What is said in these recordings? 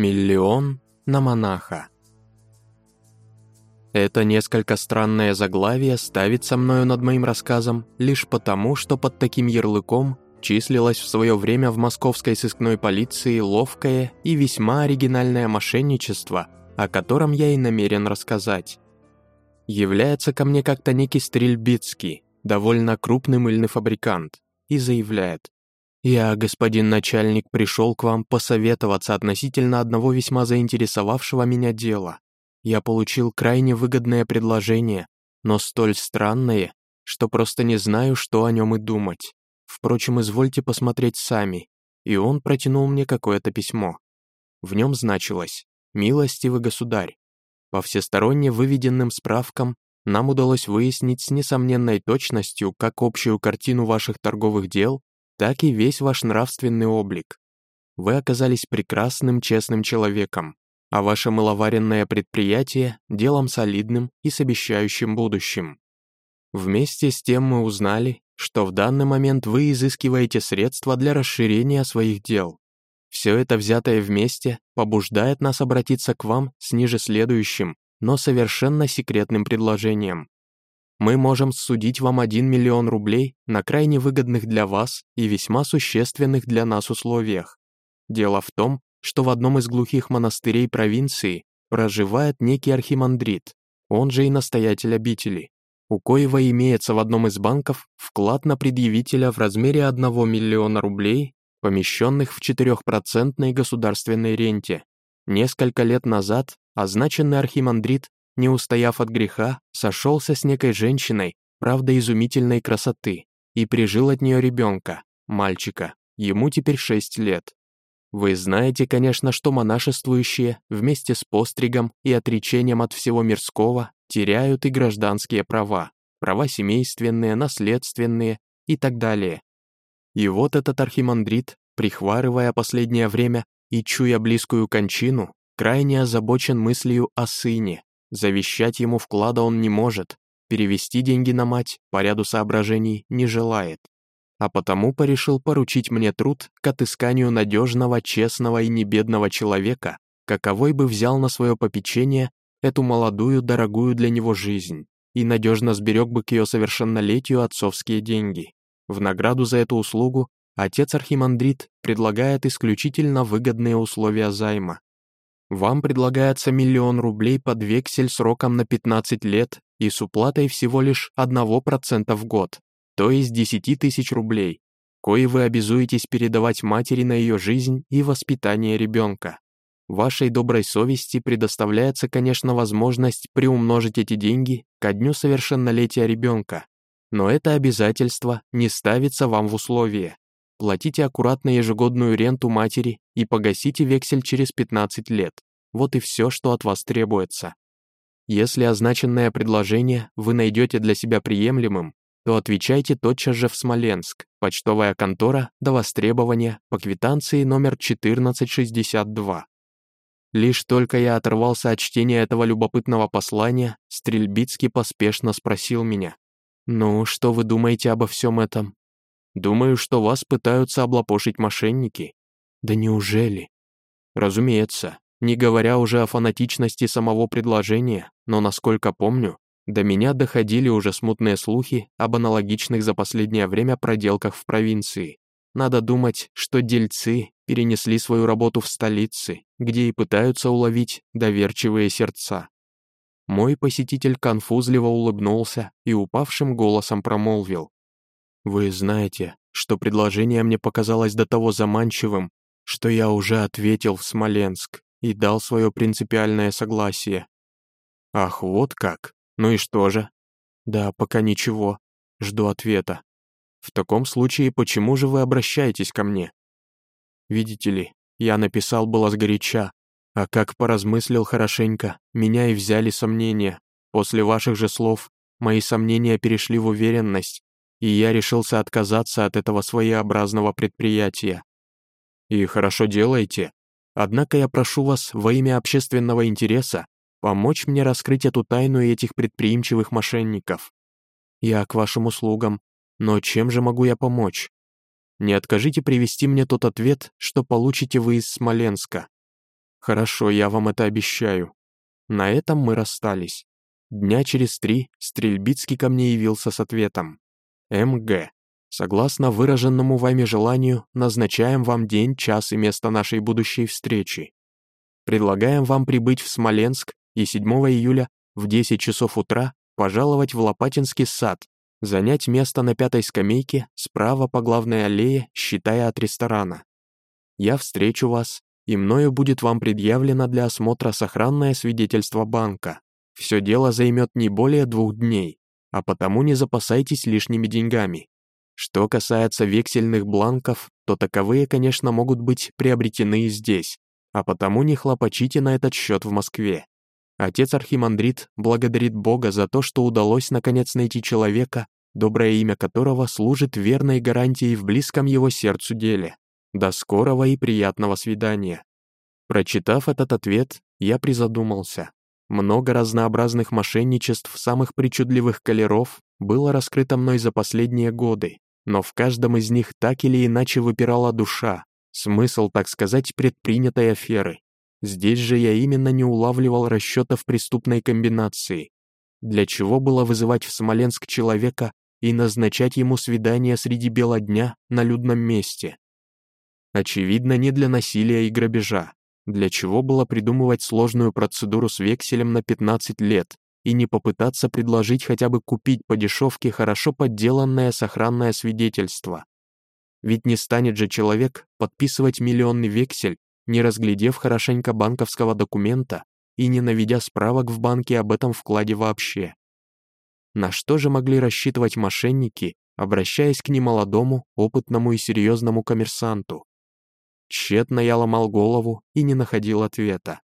Миллион на монаха. Это несколько странное заглавие ставится мною над моим рассказом лишь потому, что под таким ярлыком числилось в свое время в московской сыскной полиции ловкое и весьма оригинальное мошенничество, о котором я и намерен рассказать. Является ко мне как-то некий Стрельбицкий, довольно крупный мыльный фабрикант, и заявляет, «Я, господин начальник, пришел к вам посоветоваться относительно одного весьма заинтересовавшего меня дела. Я получил крайне выгодное предложение, но столь странное, что просто не знаю, что о нем и думать. Впрочем, извольте посмотреть сами». И он протянул мне какое-то письмо. В нем значилось «Милостивый государь». По всесторонне выведенным справкам нам удалось выяснить с несомненной точностью как общую картину ваших торговых дел, так и весь ваш нравственный облик. Вы оказались прекрасным, честным человеком, а ваше маловаренное предприятие – делом солидным и с обещающим будущим. Вместе с тем мы узнали, что в данный момент вы изыскиваете средства для расширения своих дел. Все это взятое вместе побуждает нас обратиться к вам с ниже следующим, но совершенно секретным предложением. Мы можем судить вам 1 миллион рублей на крайне выгодных для вас и весьма существенных для нас условиях. Дело в том, что в одном из глухих монастырей провинции проживает некий архимандрит, он же и настоятель обители, у коего имеется в одном из банков вклад на предъявителя в размере 1 миллиона рублей, помещенных в 4% государственной ренте. Несколько лет назад означенный архимандрит, не устояв от греха, сошелся с некой женщиной, правда изумительной красоты, и прижил от нее ребенка, мальчика, ему теперь 6 лет. Вы знаете, конечно, что монашествующие вместе с постригом и отречением от всего мирского теряют и гражданские права, права семейственные, наследственные и так далее. И вот этот архимандрит, прихварывая последнее время и чуя близкую кончину, крайне озабочен мыслью о сыне. Завещать ему вклада он не может, перевести деньги на мать по ряду соображений не желает а потому порешил поручить мне труд к отысканию надежного, честного и небедного человека, каковой бы взял на свое попечение эту молодую, дорогую для него жизнь и надежно сберег бы к ее совершеннолетию отцовские деньги. В награду за эту услугу отец Архимандрит предлагает исключительно выгодные условия займа. Вам предлагается миллион рублей под вексель сроком на 15 лет и с уплатой всего лишь 1% в год то есть 10 тысяч рублей, кои вы обязуетесь передавать матери на ее жизнь и воспитание ребенка. Вашей доброй совести предоставляется, конечно, возможность приумножить эти деньги ко дню совершеннолетия ребенка, но это обязательство не ставится вам в условие. Платите аккуратно ежегодную ренту матери и погасите вексель через 15 лет. Вот и все, что от вас требуется. Если означенное предложение вы найдете для себя приемлемым, то отвечайте тотчас же в Смоленск, почтовая контора до востребования по квитанции номер 1462. Лишь только я оторвался от чтения этого любопытного послания, Стрельбицкий поспешно спросил меня, «Ну, что вы думаете обо всем этом?» «Думаю, что вас пытаются облапошить мошенники». «Да неужели?» «Разумеется, не говоря уже о фанатичности самого предложения, но, насколько помню, до меня доходили уже смутные слухи об аналогичных за последнее время проделках в провинции. Надо думать, что дельцы перенесли свою работу в столицы, где и пытаются уловить доверчивые сердца. Мой посетитель конфузливо улыбнулся и упавшим голосом промолвил. «Вы знаете, что предложение мне показалось до того заманчивым, что я уже ответил в Смоленск и дал свое принципиальное согласие». «Ах, вот как!» Ну и что же? Да, пока ничего. Жду ответа. В таком случае, почему же вы обращаетесь ко мне? Видите ли, я написал было сгоряча, а как поразмыслил хорошенько, меня и взяли сомнения. После ваших же слов мои сомнения перешли в уверенность, и я решился отказаться от этого своеобразного предприятия. И хорошо делаете. Однако я прошу вас во имя общественного интереса помочь мне раскрыть эту тайну этих предприимчивых мошенников. Я к вашим услугам, но чем же могу я помочь? Не откажите привести мне тот ответ, что получите вы из Смоленска. Хорошо, я вам это обещаю. На этом мы расстались. Дня через три Стрельбицкий ко мне явился с ответом. МГ. Согласно выраженному вами желанию, назначаем вам день, час и место нашей будущей встречи. Предлагаем вам прибыть в Смоленск и 7 июля в 10 часов утра пожаловать в Лопатинский сад, занять место на пятой скамейке справа по главной аллее, считая от ресторана. Я встречу вас, и мною будет вам предъявлено для осмотра сохранное свидетельство банка. Все дело займет не более двух дней, а потому не запасайтесь лишними деньгами. Что касается вексельных бланков, то таковые, конечно, могут быть приобретены и здесь, а потому не хлопочите на этот счет в Москве. Отец Архимандрит благодарит Бога за то, что удалось наконец найти человека, доброе имя которого служит верной гарантией в близком его сердцу деле. До скорого и приятного свидания. Прочитав этот ответ, я призадумался. Много разнообразных мошенничеств самых причудливых колеров было раскрыто мной за последние годы, но в каждом из них так или иначе выпирала душа, смысл, так сказать, предпринятой аферы. Здесь же я именно не улавливал расчетов преступной комбинации. Для чего было вызывать в Смоленск человека и назначать ему свидание среди бела дня на людном месте? Очевидно, не для насилия и грабежа. Для чего было придумывать сложную процедуру с векселем на 15 лет и не попытаться предложить хотя бы купить по дешевке хорошо подделанное сохранное свидетельство? Ведь не станет же человек подписывать миллионный вексель, не разглядев хорошенько банковского документа и не наведя справок в банке об этом вкладе вообще. На что же могли рассчитывать мошенники, обращаясь к немолодому, опытному и серьезному коммерсанту? Тщетно я ломал голову и не находил ответа.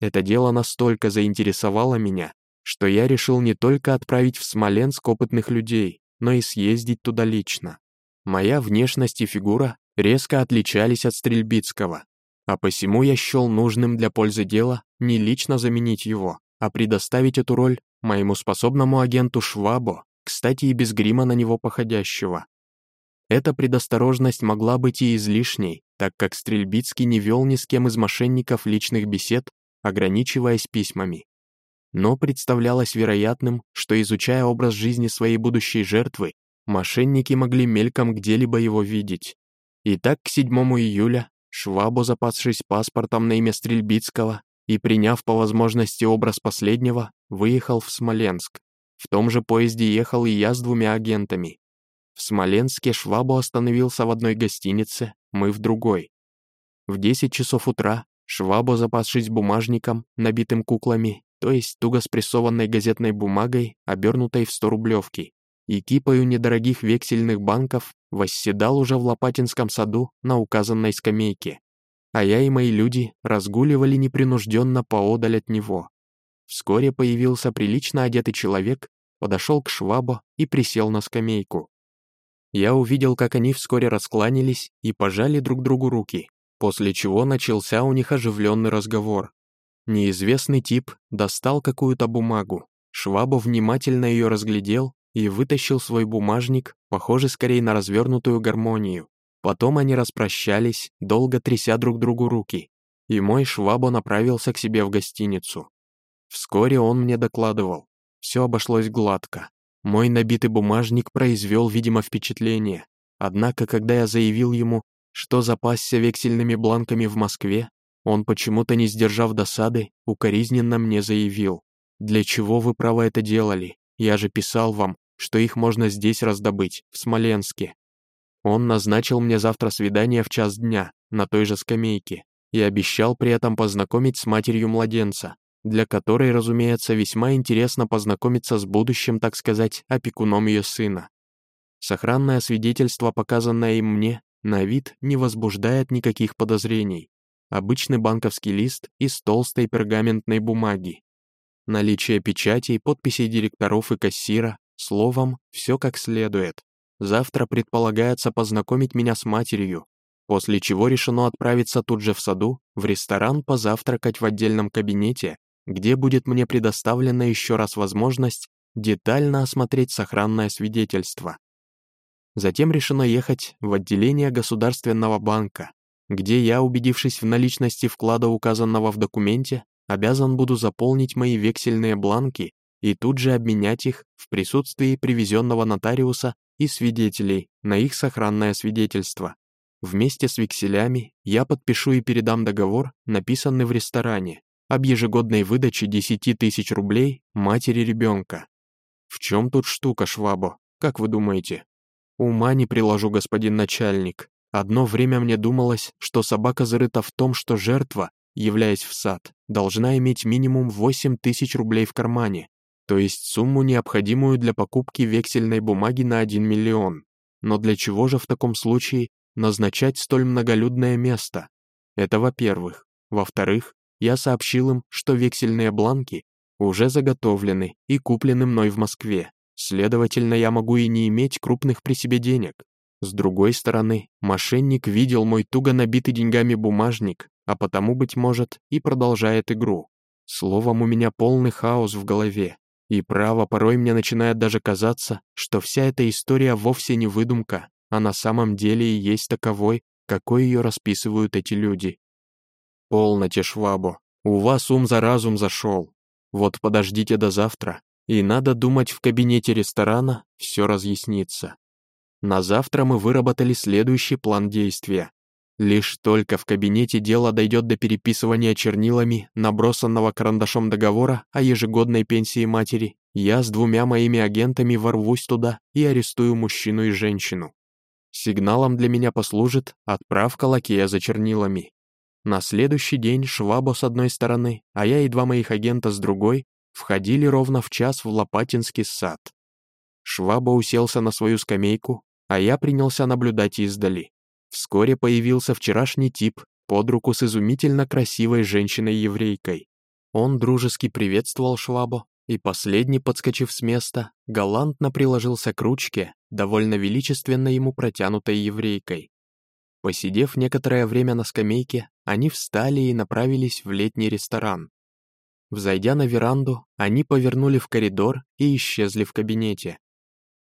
Это дело настолько заинтересовало меня, что я решил не только отправить в Смоленск опытных людей, но и съездить туда лично. Моя внешность и фигура резко отличались от Стрельбицкого, а посему я счел нужным для пользы дела не лично заменить его, а предоставить эту роль моему способному агенту Швабо, кстати, и без грима на него походящего. Эта предосторожность могла быть и излишней, так как Стрельбицкий не вел ни с кем из мошенников личных бесед, ограничиваясь письмами. Но представлялось вероятным, что, изучая образ жизни своей будущей жертвы, мошенники могли мельком где-либо его видеть. И так к 7 июля Швабо, запасшись паспортом на имя Стрельбицкого и приняв по возможности образ последнего, выехал в Смоленск. В том же поезде ехал и я с двумя агентами, в Смоленске Швабу остановился в одной гостинице, мы в другой. В 10 часов утра Швабо, запасшись бумажником, набитым куклами, то есть туго спрессованной газетной бумагой, обернутой в 100 рублевки, и кипою недорогих вексельных банков, восседал уже в Лопатинском саду на указанной скамейке. А я и мои люди разгуливали непринужденно поодаль от него. Вскоре появился прилично одетый человек, подошел к Швабо и присел на скамейку. Я увидел, как они вскоре раскланялись и пожали друг другу руки, после чего начался у них оживленный разговор. Неизвестный тип достал какую-то бумагу. Швабо внимательно ее разглядел и вытащил свой бумажник, похожий скорее на развернутую гармонию. Потом они распрощались, долго тряся друг другу руки, и мой Швабо направился к себе в гостиницу. Вскоре он мне докладывал. Все обошлось гладко. Мой набитый бумажник произвел, видимо, впечатление. Однако, когда я заявил ему, что запасся вексельными бланками в Москве, он, почему-то не сдержав досады, укоризненно мне заявил. «Для чего вы право это делали? Я же писал вам, что их можно здесь раздобыть, в Смоленске». Он назначил мне завтра свидание в час дня, на той же скамейке, и обещал при этом познакомить с матерью младенца, для которой, разумеется, весьма интересно познакомиться с будущим, так сказать, опекуном ее сына. Сохранное свидетельство, показанное им мне, на вид не возбуждает никаких подозрений. Обычный банковский лист из толстой пергаментной бумаги. Наличие печатей, подписей директоров и кассира, словом, все как следует. Завтра предполагается познакомить меня с матерью, после чего решено отправиться тут же в саду, в ресторан позавтракать в отдельном кабинете где будет мне предоставлена еще раз возможность детально осмотреть сохранное свидетельство. Затем решено ехать в отделение Государственного банка, где я, убедившись в наличности вклада, указанного в документе, обязан буду заполнить мои вексельные бланки и тут же обменять их в присутствии привезенного нотариуса и свидетелей на их сохранное свидетельство. Вместе с векселями я подпишу и передам договор, написанный в ресторане, об ежегодной выдаче 10 тысяч рублей матери ребенка. В чем тут штука, Швабо, как вы думаете? Ума не приложу, господин начальник. Одно время мне думалось, что собака зарыта в том, что жертва, являясь в сад, должна иметь минимум 8 тысяч рублей в кармане, то есть сумму, необходимую для покупки вексельной бумаги на 1 миллион. Но для чего же в таком случае назначать столь многолюдное место? Это во-первых. Во-вторых, я сообщил им, что вексельные бланки уже заготовлены и куплены мной в Москве. Следовательно, я могу и не иметь крупных при себе денег. С другой стороны, мошенник видел мой туго набитый деньгами бумажник, а потому, быть может, и продолжает игру. Словом, у меня полный хаос в голове. И право, порой мне начинает даже казаться, что вся эта история вовсе не выдумка, а на самом деле и есть таковой, какой ее расписывают эти люди. Полноте, Швабо, у вас ум за разум зашел. Вот подождите до завтра, и надо думать, в кабинете ресторана все разъяснится. На завтра мы выработали следующий план действия. Лишь только в кабинете дело дойдет до переписывания чернилами набросанного карандашом договора о ежегодной пенсии матери, я с двумя моими агентами ворвусь туда и арестую мужчину и женщину. Сигналом для меня послужит отправка лакея за чернилами. На следующий день Швабо с одной стороны, а я и два моих агента с другой входили ровно в час в Лопатинский сад. Шваба уселся на свою скамейку, а я принялся наблюдать издали. Вскоре появился вчерашний тип под руку с изумительно красивой женщиной-еврейкой. Он дружески приветствовал Швабо, и последний, подскочив с места, галантно приложился к ручке, довольно величественно ему протянутой еврейкой. Посидев некоторое время на скамейке, они встали и направились в летний ресторан. Взойдя на веранду, они повернули в коридор и исчезли в кабинете.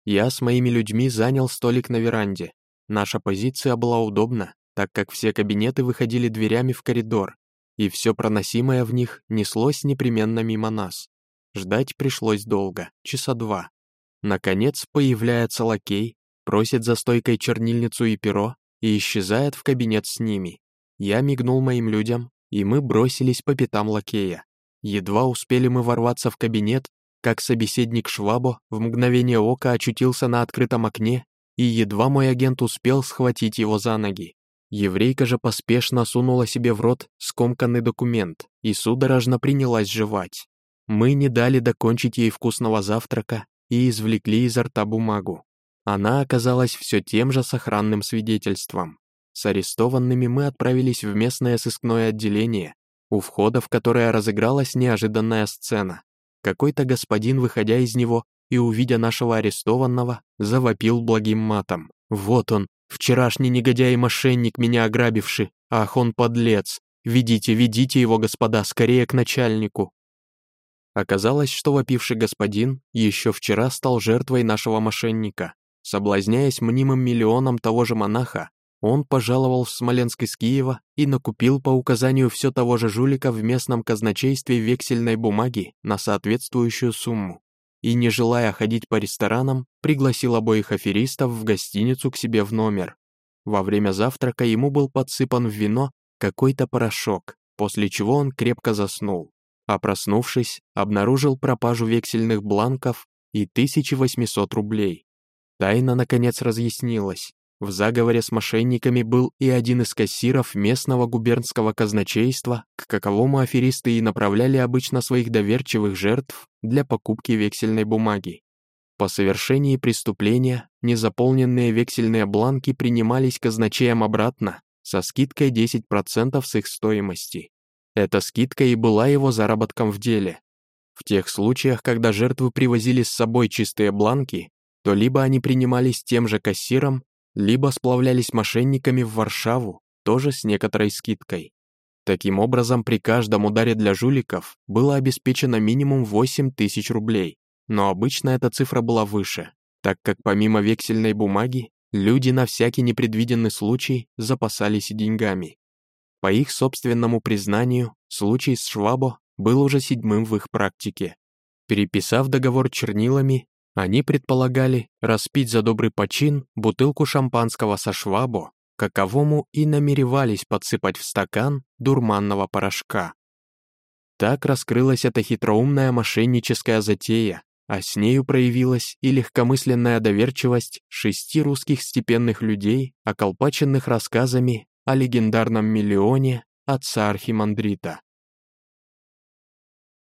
Я с моими людьми занял столик на веранде. Наша позиция была удобна, так как все кабинеты выходили дверями в коридор, и все проносимое в них неслось непременно мимо нас. Ждать пришлось долго, часа два. Наконец появляется лакей, просит за стойкой чернильницу и перо и исчезает в кабинет с ними. Я мигнул моим людям, и мы бросились по пятам лакея. Едва успели мы ворваться в кабинет, как собеседник Швабо в мгновение ока очутился на открытом окне, и едва мой агент успел схватить его за ноги. Еврейка же поспешно сунула себе в рот скомканный документ и судорожно принялась жевать. Мы не дали докончить ей вкусного завтрака и извлекли изо рта бумагу. Она оказалась все тем же сохранным свидетельством. С арестованными мы отправились в местное сыскное отделение, у входа в которое разыгралась неожиданная сцена. Какой-то господин, выходя из него и увидя нашего арестованного, завопил благим матом. «Вот он, вчерашний негодяй и мошенник, меня ограбивший. Ах, он подлец! Ведите, ведите его, господа, скорее к начальнику!» Оказалось, что вопивший господин еще вчера стал жертвой нашего мошенника. Соблазняясь мнимым миллионом того же монаха, он пожаловал в Смоленск из Киева и накупил по указанию все того же жулика в местном казначействе вексельной бумаги на соответствующую сумму. И, не желая ходить по ресторанам, пригласил обоих аферистов в гостиницу к себе в номер. Во время завтрака ему был подсыпан в вино какой-то порошок, после чего он крепко заснул. А проснувшись, обнаружил пропажу вексельных бланков и 1800 рублей. Тайна, наконец, разъяснилась. В заговоре с мошенниками был и один из кассиров местного губернского казначейства, к каковому аферисты и направляли обычно своих доверчивых жертв для покупки вексельной бумаги. По совершении преступления незаполненные вексельные бланки принимались казначеем обратно со скидкой 10% с их стоимости. Эта скидка и была его заработком в деле. В тех случаях, когда жертвы привозили с собой чистые бланки, то либо они принимались тем же кассиром, либо сплавлялись мошенниками в Варшаву, тоже с некоторой скидкой. Таким образом, при каждом ударе для жуликов было обеспечено минимум 8 тысяч рублей, но обычно эта цифра была выше, так как помимо вексельной бумаги люди на всякий непредвиденный случай запасались деньгами. По их собственному признанию, случай с Швабо был уже седьмым в их практике. Переписав договор чернилами, они предполагали распить за добрый почин бутылку шампанского со Швабо, каковому и намеревались подсыпать в стакан дурманного порошка. Так раскрылась эта хитроумная мошенническая затея, а с нею проявилась и легкомысленная доверчивость шести русских степенных людей, околпаченных рассказами о легендарном миллионе отца Архимандрита.